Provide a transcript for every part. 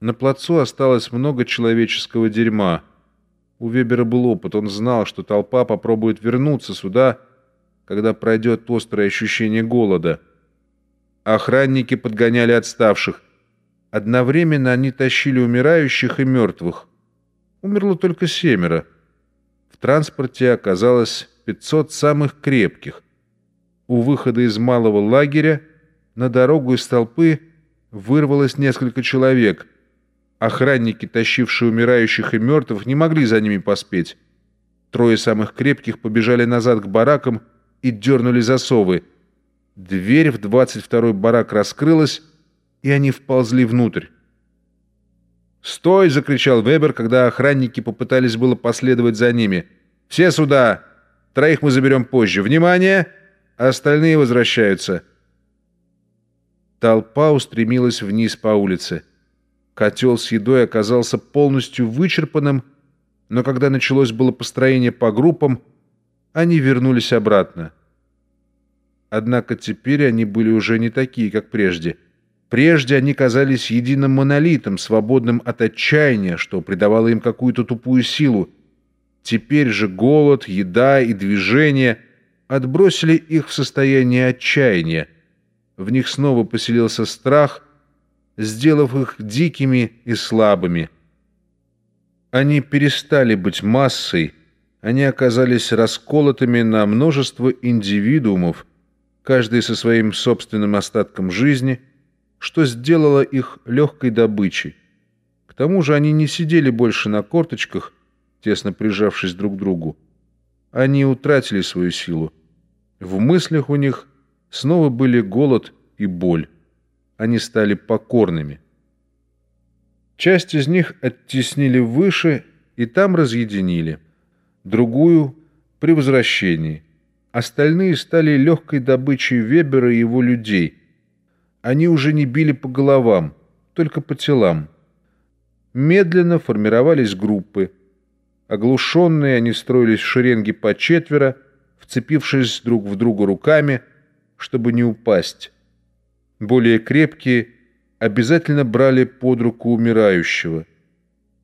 На плацу осталось много человеческого дерьма. У Вебера был опыт, он знал, что толпа попробует вернуться сюда, когда пройдет острое ощущение голода. Охранники подгоняли отставших. Одновременно они тащили умирающих и мертвых. Умерло только семеро. В транспорте оказалось 500 самых крепких. У выхода из малого лагеря на дорогу из толпы вырвалось несколько человек. Охранники, тащившие умирающих и мертвых, не могли за ними поспеть. Трое самых крепких побежали назад к баракам и дернули засовы. Дверь в 22-й барак раскрылась, и они вползли внутрь. «Стой!» — закричал Вебер, когда охранники попытались было последовать за ними. «Все сюда! Троих мы заберем позже. Внимание! Остальные возвращаются!» Толпа устремилась вниз по улице. Котел с едой оказался полностью вычерпанным, но когда началось было построение по группам, они вернулись обратно. Однако теперь они были уже не такие, как прежде. Прежде они казались единым монолитом, свободным от отчаяния, что придавало им какую-то тупую силу. Теперь же голод, еда и движение отбросили их в состояние отчаяния. В них снова поселился страх, сделав их дикими и слабыми. Они перестали быть массой, они оказались расколотыми на множество индивидуумов, каждый со своим собственным остатком жизни, что сделало их легкой добычей. К тому же они не сидели больше на корточках, тесно прижавшись друг к другу. Они утратили свою силу. В мыслях у них снова были голод и боль. Они стали покорными. Часть из них оттеснили выше и там разъединили. Другую — при возвращении. Остальные стали легкой добычей Вебера и его людей. Они уже не били по головам, только по телам. Медленно формировались группы. Оглушенные они строились в шеренги по четверо, вцепившись друг в друга руками, чтобы не упасть. Более крепкие обязательно брали под руку умирающего.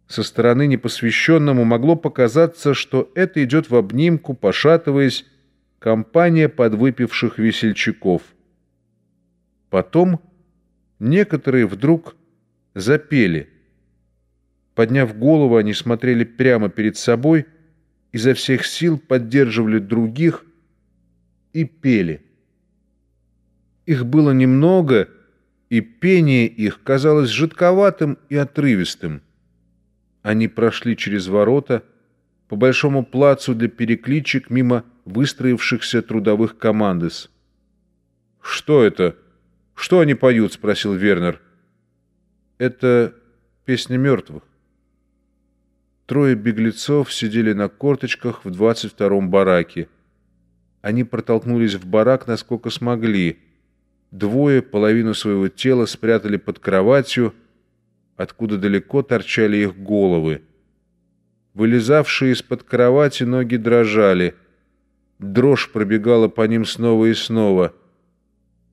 Со стороны непосвященному могло показаться, что это идет в обнимку, пошатываясь, компания подвыпивших весельчаков. Потом некоторые вдруг запели. Подняв голову, они смотрели прямо перед собой, изо всех сил поддерживали других и пели. Их было немного, и пение их казалось жидковатым и отрывистым. Они прошли через ворота по большому плацу для перекличек мимо выстроившихся трудовых командос. «Что это? Что они поют?» — спросил Вернер. «Это песня мертвых». Трое беглецов сидели на корточках в двадцать втором бараке. Они протолкнулись в барак, насколько смогли. Двое половину своего тела спрятали под кроватью, откуда далеко торчали их головы. Вылезавшие из-под кровати ноги дрожали. Дрожь пробегала по ним снова и снова.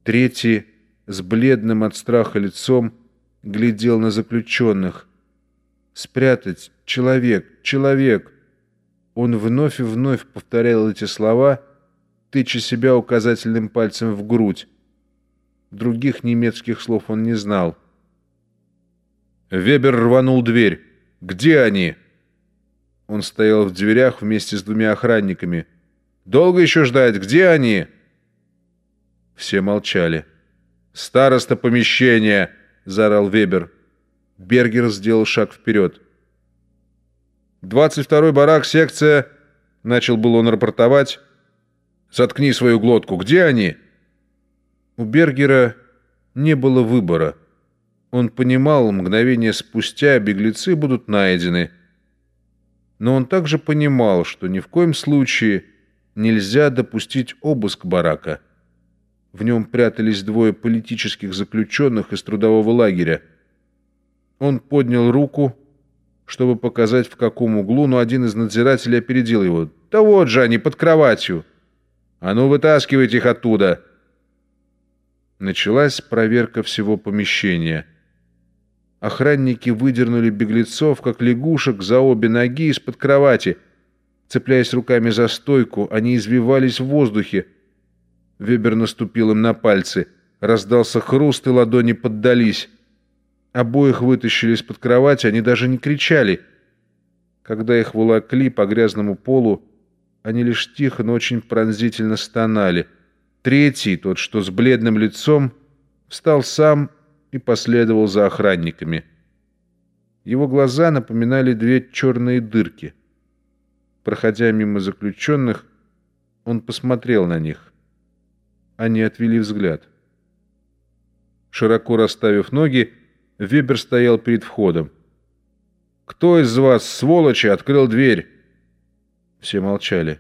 Третий, с бледным от страха лицом, глядел на заключенных. «Спрятать! Человек! Человек!» Он вновь и вновь повторял эти слова, тыча себя указательным пальцем в грудь. Других немецких слов он не знал. Вебер рванул дверь. «Где они?» Он стоял в дверях вместе с двумя охранниками. «Долго еще ждать? Где они?» Все молчали. «Староста помещения!» — заорал Вебер. Бергер сделал шаг вперед. «Двадцать второй барак, секция...» — начал был он рапортовать. «Заткни свою глотку. Где они?» У Бергера не было выбора. Он понимал, мгновение спустя беглецы будут найдены. Но он также понимал, что ни в коем случае нельзя допустить обыск барака. В нем прятались двое политических заключенных из трудового лагеря. Он поднял руку, чтобы показать, в каком углу, но один из надзирателей опередил его. «Да вот же они, под кроватью! А ну, вытаскивайте их оттуда!» Началась проверка всего помещения. Охранники выдернули беглецов, как лягушек, за обе ноги из-под кровати. Цепляясь руками за стойку, они извивались в воздухе. Вебер наступил им на пальцы. Раздался хруст, и ладони поддались. Обоих вытащили из-под кровати, они даже не кричали. Когда их волокли по грязному полу, они лишь тихо, но очень пронзительно стонали. Третий, тот, что с бледным лицом, встал сам и последовал за охранниками. Его глаза напоминали две черные дырки. Проходя мимо заключенных, он посмотрел на них. Они отвели взгляд. Широко расставив ноги, Вебер стоял перед входом. «Кто из вас, сволочи, открыл дверь?» Все молчали.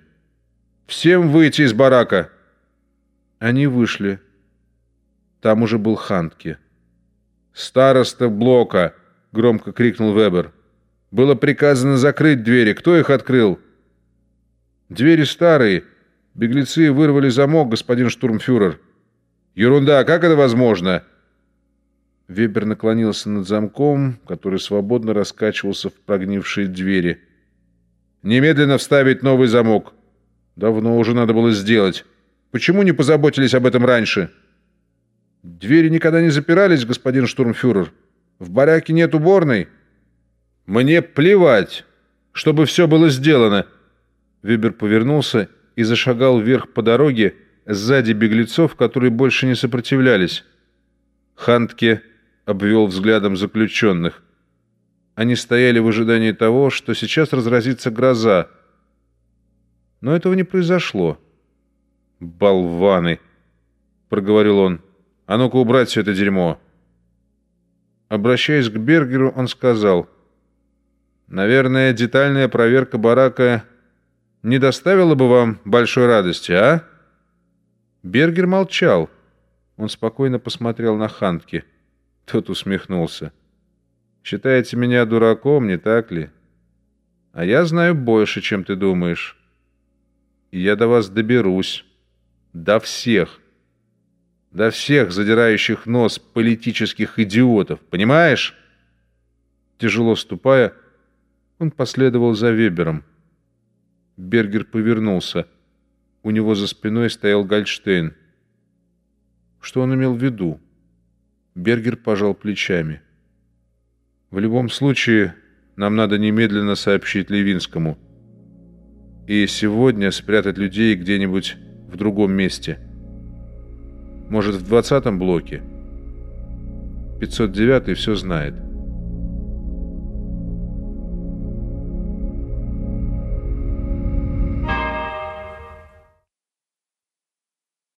«Всем выйти из барака!» Они вышли. Там уже был Хантки. «Староста блока!» — громко крикнул Вебер. «Было приказано закрыть двери. Кто их открыл?» «Двери старые. Беглецы вырвали замок, господин штурмфюрер». «Ерунда! Как это возможно?» Вебер наклонился над замком, который свободно раскачивался в прогнившие двери. «Немедленно вставить новый замок. Давно уже надо было сделать. Почему не позаботились об этом раньше?» «Двери никогда не запирались, господин штурмфюрер. В бараке нет уборной». «Мне плевать, чтобы все было сделано». Вебер повернулся и зашагал вверх по дороге сзади беглецов, которые больше не сопротивлялись. Хантке обвел взглядом заключенных. Они стояли в ожидании того, что сейчас разразится гроза. Но этого не произошло. «Болваны!» — проговорил он. «А ну-ка убрать все это дерьмо!» Обращаясь к Бергеру, он сказал, «Наверное, детальная проверка барака не доставила бы вам большой радости, а?» Бергер молчал. Он спокойно посмотрел на Хантки. Тот усмехнулся. «Считаете меня дураком, не так ли? А я знаю больше, чем ты думаешь. И я до вас доберусь. До всех. До всех задирающих нос политических идиотов. Понимаешь?» Тяжело ступая, он последовал за Вебером. Бергер повернулся. У него за спиной стоял Гальштейн. Что он имел в виду? Бергер пожал плечами. «В любом случае, нам надо немедленно сообщить Левинскому. И сегодня спрятать людей где-нибудь в другом месте. Может, в двадцатом блоке? 509 все знает».